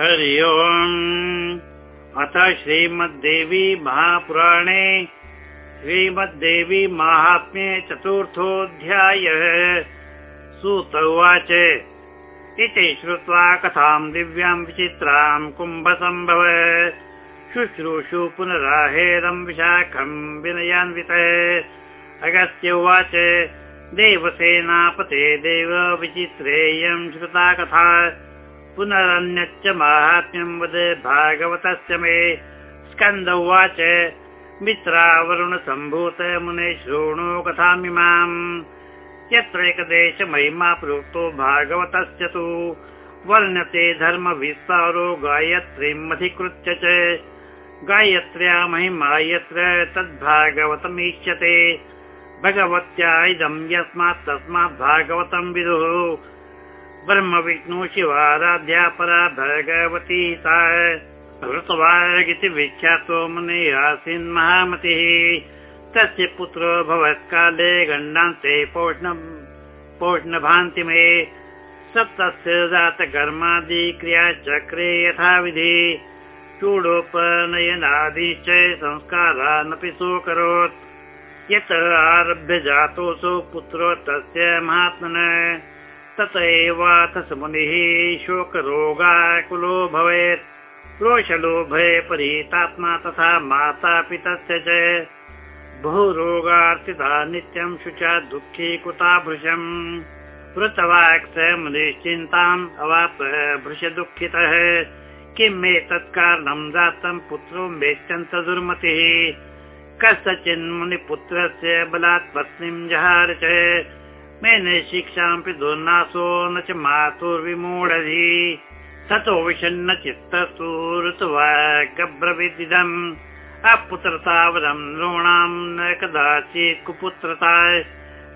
हरि ओम्। अथ श्रीमद्देवी महापुराणे श्रीमद्देवी माहात्म्ये चतुर्थोऽध्यायः। सूत उवाच। इति श्रुत्वा कथाम् दिव्याम् विचित्राम् कुम्भसम्भव। शुश्रूषु पुनराहेदम् विशाखम् विनयान्वितः। अगस्त्य उवाच। देवसेनापते देव विचित्रेयम् श्रुता कथा पुनरन्यच्च माहात्म्यम् वद भागवतस्य मे स्कन्द उवाच। मित्रावरुणसम्भूत मुने शृणु कथामिमाम् यत्र एकदेश महिमा प्रोक्तो भागवतस्य तु वर्ण्यते धर्मविस्तारो गायत्रीम् अधिकृत्य च। गायत्र्या महिमा यत्र तद्भागवतमीष्यते। भगवत्या इदम् यस्मात् तस्मात् भागवतम् विदुः ब्रह्म विष्णु शिवाराध्या परा भगवती सा। ऋतवागिति विख्यातो मुनि आसीन् महामतिः। तस्य पुत्रो भवत्काले गण्डान्ते पौष्णभान्तिमे। सप्तस्य जातकर्मादि क्रियाचक्रे यथाविधि। चूडोपनयनादिश्च संस्कारानपि सोऽकरोत् यत् आरभ्य जातोऽसौ पुत्रो तस्य महात्मन तत एवाथ मुनिः शोकरोगाकुलो भवेत्। क्रोशलोभे परितात्मा तथा मातापि तस्य च। बहु रोगार्थिता नित्यम् शुचा दुःखी कुता भृशम् वृतवाक्स मुनिश्चिन्ताम् अवाप भृश दुःखितः किम् एतत् कारणम् जातम् पुत्रो मेत्यन्त दुर्मतिः कस्यचिन्मुनिपुत्रस्य बलात् पत्नीम् जहार च मेन शिक्षामपि दुर्नासो न च मातुर्विमूढधि। ततो विषन्न चित्तस्तु ऋतुवा गब्रविदिदम् अपुत्रतावरम् नृणाम् न कदाचित् कुपुत्रता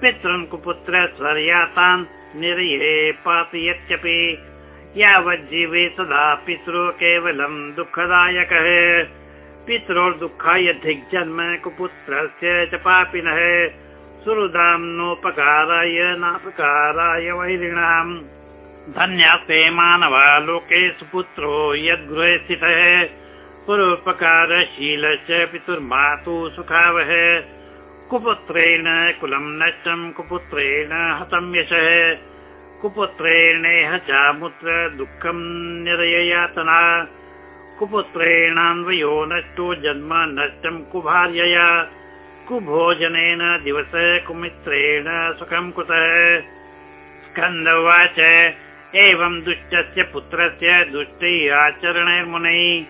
पितृन् कुपुत्र स्वर्यातान् निर्ये पातयत्यपि यावज्जीवे सदा पितृ केवलम् दुःखदायकः। पितृर्दुःखाय धिग्जन्म कुपुत्रस्य च पापिनः सुहृदाम् नोपकाराय वैरिणाम् धन्यास्ते मानवा लोके सुपुत्रो यद्गृहे स्थितः। पुरोपकारशीलश्च पितुर्मातु सुखावह कुपुत्रेण कुलम् नष्टम् कुपुत्रेण हतम् यशः। कुपुत्रेणेह चामुत्र दुःखम् निरययातना। कुपुत्रेणान्वयो नष्टो जन्म नष्टम् कुभार्यया कुभोजनेन दिवस कुमित्रेण सुखम् कुतः? स्कन्द उवाच एवम् दुष्टस्य पुत्रस्य दुष्टै आचरणैर्मुनैः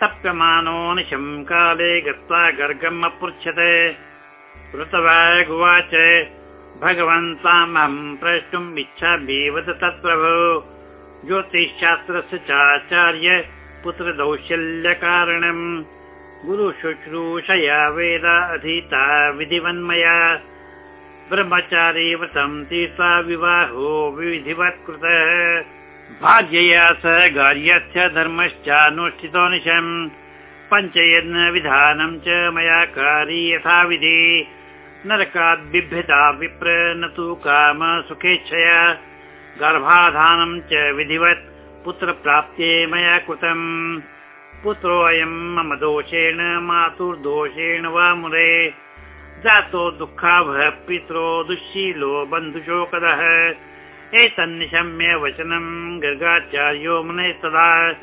तप्यमानो निशम् काले गत्वा गर्गम् अपृच्छत्। ऋतवागुवाच भगवन्तामहम् प्रष्टुम् वद तत्प्रभो। ज्योतिषशास्त्रस्य चाचार्य पुत्रदौशल्यकारणम् गुरुशुश्रूषया वेदा अधीता विधिवन्मया। ब्रह्मचारी व्रतम् तीर्था विवाहो विधिवत् कृतः भाग्यया स गार्यस्य धर्मश्चानुष्ठितो निशम्। पञ्चयज्ञ विधानम् च मया कारी यथाविधि। नरकाद् बिभ्यता विप्र न तु काम सुखेच्छया। गर्भाधानम् च विधिवत् पुत्रप्राप्त्ये मया कृतम् पुत्रोऽयम् मम दोषेण मातुर्दोषेण वा मुरे। जातो दुःखावह पित्रो दुःशीलो बन्धुशोकदः एतन्निशम्य वचनम् गर्गाचार्यो मुने तदा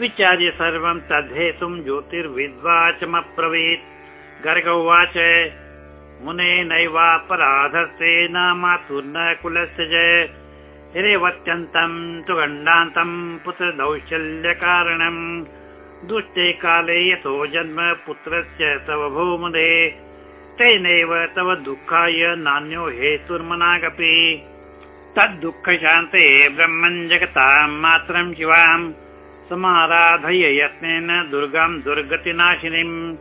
विचार्य सर्वम् तद्धेतुम् ज्योतिर्विद्वाचमब्रवीत्। गर्ग उवाच मुने नैवापराधस्ते न मातुर्न कुलस्य च। हिरेवत्यन्तम् तु गण्डान्तम् पुत्रदौशल्यकारणम् दुष्टे काले यतो जन्म पुत्रस्य तव भूमुदे तेनैव तव दुःखाय नान्यो हेतुर्मनागपि। तद्दुःखशान्ते ब्रह्मन् जगतां मात्रम् शिवाम् समाराधय यत्नेन दुर्गाम् दुर्गतिनाशिनीम्।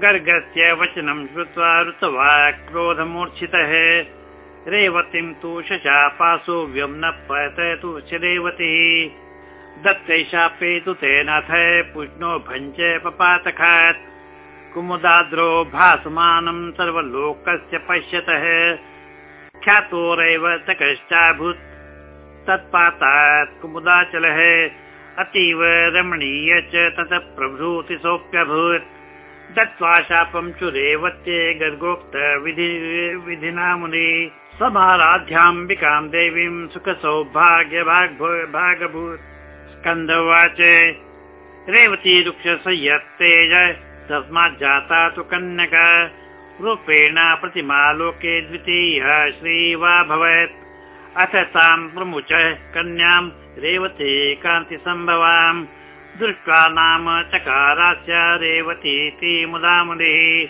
गर्गस्य वचनम् श्रुत्वा ऋतवा क्रोधमूर्च्छितः। रेवतीम् तु शशापासु व्यम्न पततु रेवतीः दत्ते शापे तु तेनाथ पुष्णो भञ्च पपातखात्। कुमुदाद्रो भासमानम् सर्वलोकस्य पश्यतः। ख्यातोरेव च कश्चाभूत् तत्पातात् कुमुदाचलः। अतीव रमणीय च ततः प्रभृतिसोऽप्यभूत्। दत्त्वा शापं चु रेवत्ये गर्गोक्त विधिना मुनि समाराध्याम्बिकां देवीं सुखसौभाग्य भागभूत् स्कन्द उवाच रेवती वृक्षसंयत्तेज तस्मात् जाता तु कन्यका। रूपेण प्रतिमालोके द्वितीय श्री वा भवत्। अथ तां प्रमुच कन्यां रेवती कान्तिसम्भवाम् दृष्ट्वा नाम चकारास्य रेवतीति मुदा मुनिः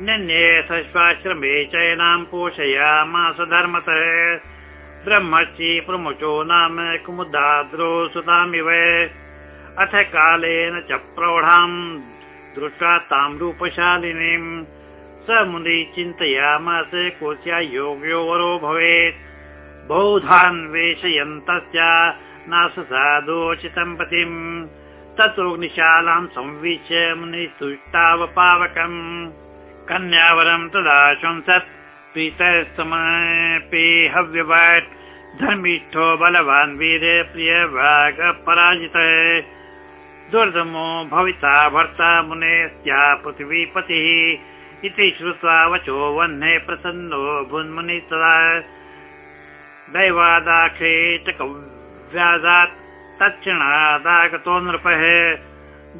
नन्ये सश्वाश्रमे चयनां पोषयामास धर्मतः ब्रह्मर्षि प्रमुचो नाम कुमुदाद्रो सुतामिव। अथ कालेन च प्रौढां दृष्ट्वा तां रूपशालिनीं स मुनि चिन्तयामास कोच्या योग्यो वरो भवेत्। बहुधान्वेषयन्तस्य नाससादोचितं पतिम्। ततोऽग्निशालां संविश्य मुनिस्तुष्टावपावकम् कन्यावरं तदा शंसत् हव्यवत् धर्मिष्ठो बलवान् वीर प्रिय भाग पराजितः दुर्दमो भविता भर्ता मुनेस्या पृथिवीपतिः। इति श्रुत्वा वचो वह्ने प्रसन्नो भुन्मुनि तदा कव्यादात् तत्क्षणादागतो नृपः।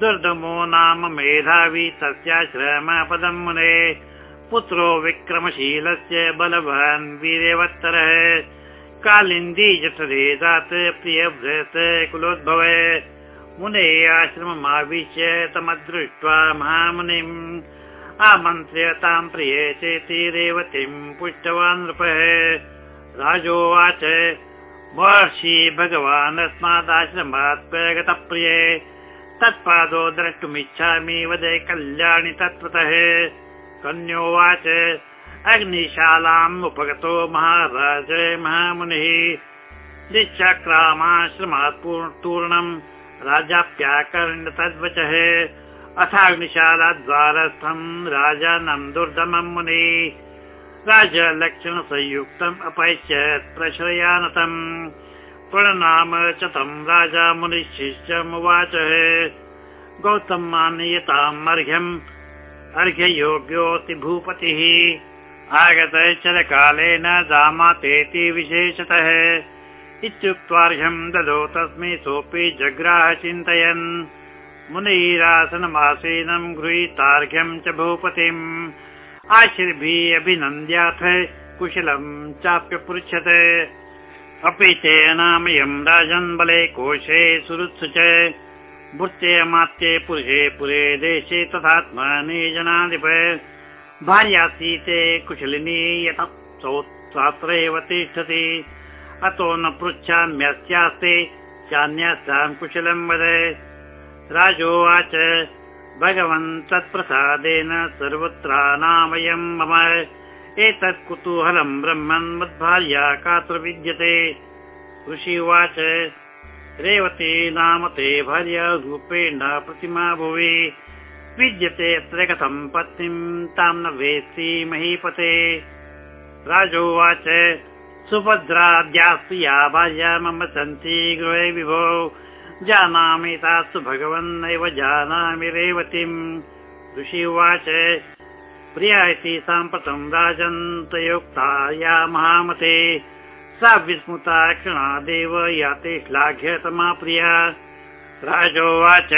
दुर्दमो नाम मेधावी तस्याश्रमपदं मुने पुत्रो विक्रमशीलस्य बलवान् वीर्यवत्तरः कालिन्दी जठरे दात् प्रियव्रत कुलोद्भव। मुने आश्रममाविश्य तमदृष्ट्वा महामुनिम्। आमन्त्र्य तां प्रिये चेति रेवतीं पुष्टवान् नृपः। राजोवाच महर्षि भगवान् अस्मादाश्रमात् प्रगतप्रिये तत्पादो द्रष्टुमिच्छामि वदे कल्याणि तत्त्वतः कन्योवाच। अग्निशालाम् उपगतो महाराज महामुनिः। निश्चक्रामाश्रमात् तूर्णम्। राजाप्याकर्ण तद्वचः। अथाग्निशालाद्वारस्थम् राजानम् दुर्दमम् मुनिः। राजलक्षणसंयुक्तम् अपैश्यत् प्रश्रयानतम्। प्रणनाम च तम् राजा मुनिशिष्यमुवाच गौतम् मानयताम् अर्घ्यम् अर्घ्ययोग्योऽति भूपतिः आगतः चरकालेन दामातेति विशेषतः। इत्युक्त्वार्घ्यम् ददौ तस्मै सोऽपि जग्राह चिन्तयन्। मुनिरासनमासीनम् गृहीतार्घ्यम् च भूपतिम्। आशिर्भिः अभिनन्द्याथ कुशलम् चाप्यपृच्छत्। अपि तेनामयम् राजन् बले कोशे सुहृत्सु च भृत्यमात्ये पुरुषे पुरे देशे तथात्मनि जनाधिप। भार्यासीते कुशलिनी यतः तिष्ठति। अतो न पृच्छाम्यस्यास्ते चान्यस्तां कुशलं वद। राजोवाच भगवन् तत्प्रसादेन सर्वत्रानामयम् मम। एतत् कुतूहलम् ब्रह्मन् मद्भार्या कात्र विद्यते ऋषि उवाच रेवती नाम ते भार्या रूपेण प्रतिमा भुवि। विद्यते अत्र कथम् पत्नीम् तां न वेत्ति महीपते। राजोवाच सुभद्राद्यास्तु या भार्या मम सन्ति गृहे विभो। जानामि तास्तु भगवन्नैव जानामि रेवतीम्। ऋषि उवाच प्रिया इति साम्प्रतम् राजन्तयोक्ता या महामते सा विस्मृता क्षणादेव याते श्लाघ्यतमा प्रिया। राजोवाच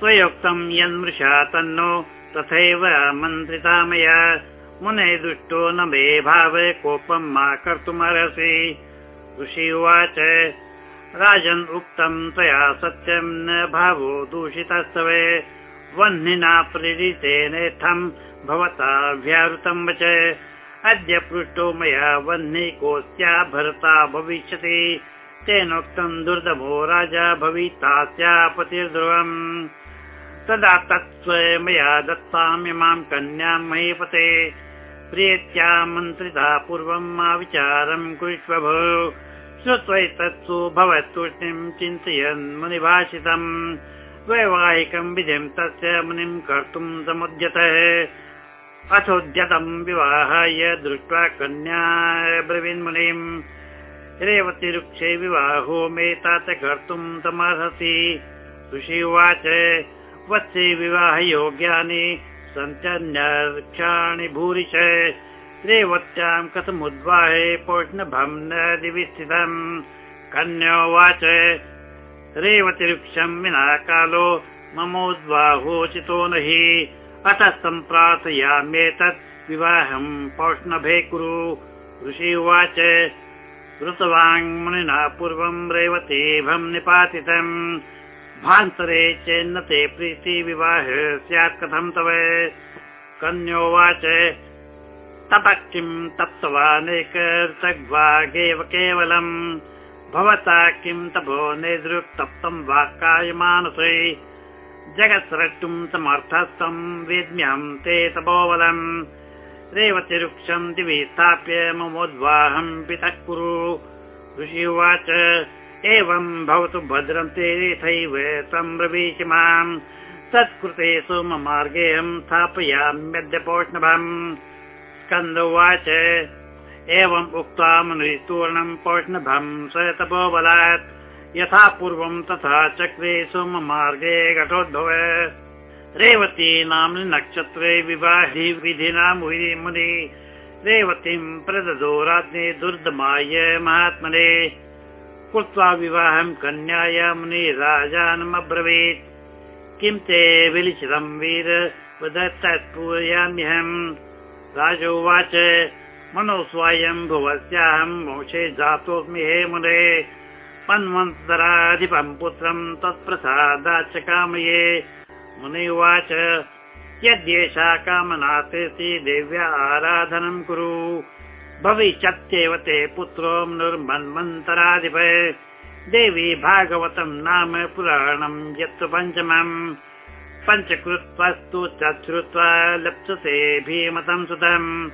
त्वयोक्तम् यन्मृषा तन्नो तथैव मन्त्रिता मया। मुने दुष्टो न मे भाव कोपम् मा कर्तुमर्हसि। ऋषि उवाच राजन् उक्तम् त्वया सत्यम् न भावो दूषितस्तवे। वह्निना प्रेरितेनेत्थम् भवता व्याहृतम् वच अद्य पृष्टो मया वह्नि कोऽस्या भरता भविष्यति। तेनोक्तम् दुर्दभो राजा भविता स्यापतिर्ध्रुवम् तदा तत्त्व मया दत्तामिमां कन्यां महीपते। प्रियत्या मन्त्रिता पूर्वम् मा विचारम् कुरुष्व भो श्रुत्वैतत्सु भवत्तुष्टिम् चिन्तयन् मुनिभाषितम्। वैवाहिकम् विधिम् तस्य मुनिम् कर्तुम् समुद्यतः अथोद्यतम् विवाहाय दृष्ट्वा कन्या ब्रवीन्मुनिम्। रेवतिरुक्षे विवाहो मे तात कर्तुं तमर्हसि। ऋषि उवाच वत्से विवाहयोग्यानि सन्त्यन्यक्षाणि भूरिश। रेवत्यां कथमुद्वाहे पोष्णभं न दिवि स्थितम् कन्योवाच रेवतिवृक्षं विना कालो ममोद्वाहोचितो न हि अतः सम्प्रार्थयाम्येतत् विवाहं पौष्णभे कुरु। ऋषि उवाच ऋतवाङ्मुनिना पूर्वं रेवतीभं निपातितम्। भान्तरे चेन्न ते प्रीति विवाह स्यात् कथं तव? कन्योवाच तपः किं तप्तवानेकर्तग्वागेव केवलम्। भवता किं तपो नेदृक्तप्तं वाक्कायमानसै जगत्स्रष्टुं समर्थस्थं वेद्म्यहं ते तपोबलम् रेवतिरुक्षं दिवि स्थाप्य ममोद्वाहं पितः कुरु। ऋषि उवाच एवं भवतु भद्रं तेथैव संब्रवीषि माम् तत्कृते सोममार्गेऽहं स्थापयाम्यद्यपोष्णभम् स्कन्द उवाच एवम् उक्त्वा मुनितूर्णं पोष्णभं तपोबलात् यथा पूर्वं तथा चक्रे सोममार्गे घटोद्भव। रेवती नाम्नि नक्षत्रे विवाहि विधिना मुनि रेवतीं प्रददो राज्ञे दुर्दमाय महात्मने। कृत्वा विवाहं कन्याय मुनि राजानमब्रवीत् किं ते विलिखितं वीर? वदत्तत्पूरयाम्यहम् राजोवाच मनो स्वायं भुवस्याहं मोक्षे जातोऽस्मि हे मुने पन्वन्तराधिपं पुत्रं तत्प्रसादाच्च कामये मुनि उवाच यद्येषा कामना देव्या आराधनं कुरु। भविष्यत्येव ते पुत्रो निर्मन्वन्तराधिप। देवी भागवतं नाम पुराणं यत् पञ्चमम्। पञ्चकृत्वस्तु चश्रुत्वा लप्सते भीमतं सुतम्।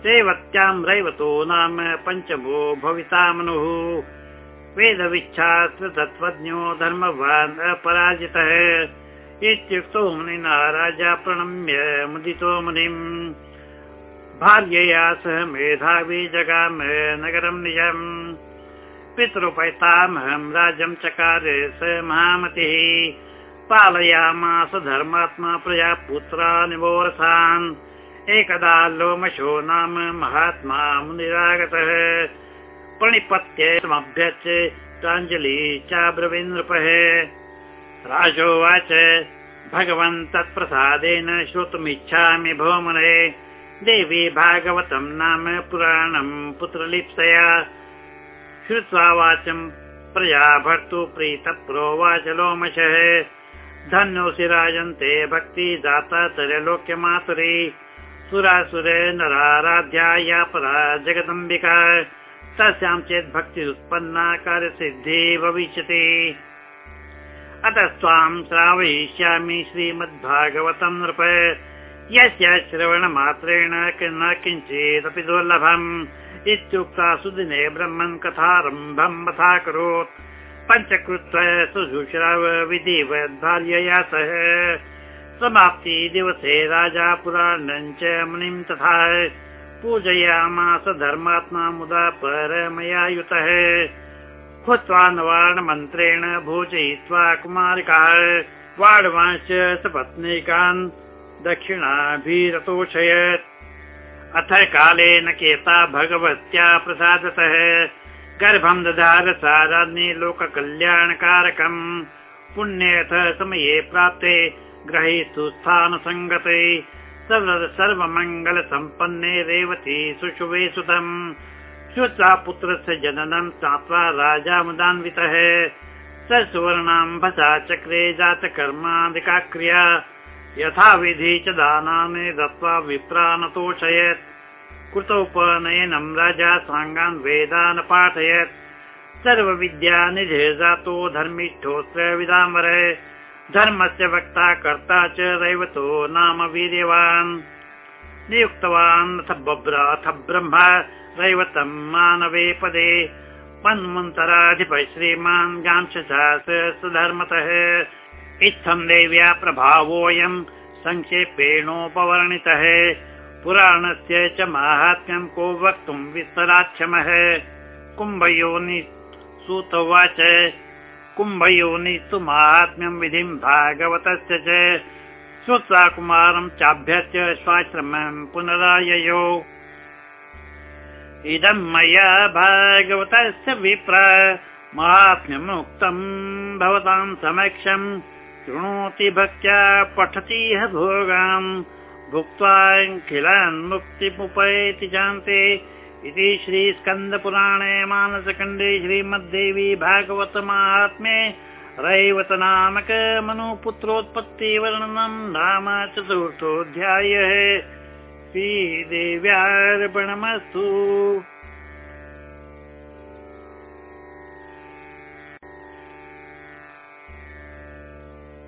देवत्यां रैवतो नाम पञ्चमो भविता मनुः वेदविच्छास्त्रतत्त्वज्ञो धर्मवान् अपराजितः इत्युक्तो मुनिना राजा प्रणम्य मुदितो मुनिम्। भार्यया सह मेधावी जगाम नगरं निजम्। पितृपैतामहं राज्यं चकार स महामतिः। पालयामास धर्मात्मा प्रजा पुत्रा निवोरसान्। एकदा लोमशो नाम महात्मा मुनिरागतः प्रणिपत्य समभ्यच्य प्राञ्जलि चाब्रवीन्द्रपः राजोवाच भगवन् तत्प्रसादेन श्रोतुमिच्छामि भोमने देवी भागवतं नाम पुराणं पुत्रलिप्सया। श्रुत्वा वाचं प्रजा भर्तु प्रीत प्रोवाच लोमशः धन्योऽसि राजन्ते भक्ति दाता तरलोक्यमातुरी। सुरासुरे नराराध्या या परा जगदम्बिका तस्यां चेत् भक्ति उत्पन्ना कार्यसिद्धिः भविष्यति। अतः स्वां श्रावयिष्यामि श्रीमद्भागवतं नृप। यस्य श्रवणमात्रेण न किञ्चिदपि दुर्लभम्। इत्युक्ता सुदिने ब्रह्मन् कथारम्भम् करोत् पञ्चकृत्व सुश्राव विधिवद्भार्यया सह। समाप्ति दिवसे राजा पुराणम् च मुनिम् तथा पूजयामास धर्मात्मा मुदा परमया युतः हुत्वा नवार्णमन्त्रेण भोजयित्वा कुमारिकाः वाडवांश्च सपत्नीकान् दक्षिणाभिरतोषयत्। अथ कालेन केता भगवत्या प्रसादतः। गर्भं दधार सा राज्ञे लोककल्याणकारकम्। पुण्यथ समये प्राप्ते ग्रहीतु स्थानसङ्गते सर्वमङ्गलसम्पन्ने रेवती सुशुभे सुतम्। श्रुत्वा पुत्रस्य जननं स्नात्वा राजा मुदान्वितः। स सुवर्णाम्भसा चक्रे जातकर्मादिका क्रिया यथाविधि च दानानि दत्त्वा विप्रानतोषयत् कृतोपनयनं राजा साङ्गान् वेदान् पाठयत्। सर्वविद्यानिधे जातो धर्मिष्ठोऽत्र विदाम्बर धर्मस्य वक्ता कर्ता च रैवतो नाम वीर्यवान्। नियुक्तवान् अथ अथ ब्रह्म रैवतं मानवे पदे। मन्वन्तराधिप श्रीमान् सुधर्मतः। इत्थं देव्या प्रभावोऽयं संक्षेपेणोपवर्णितः पुराणस्य च माहात्म्यं को वक्तुं विस्तराक्षमः कुम्भयोनि सुतवाच कुम्भयोनि तु माहात्म्यं विधिं भागवतस्य च। श्रुत्वा कुमारं चाभ्यर्च्य स्वाश्रमं पुनराययो। इदं मया भागवतस्य विप्र। महात्म्यमुक्तं भवतां समक्षं। शृणोति भक्त्या पठति ह भोगान् भुक्त्वाखिलान् मुक्तिमुपैति जानते इति श्रीस्कन्दपुराणे मानसखण्डे श्रीमद्देवी भागवत माहात्म्ये रैवत नामक मनुपुत्रोत्पत्तिवर्णनं नाम चतुर्थोऽध्यायः श्रीदेव्यार्पणमस्तु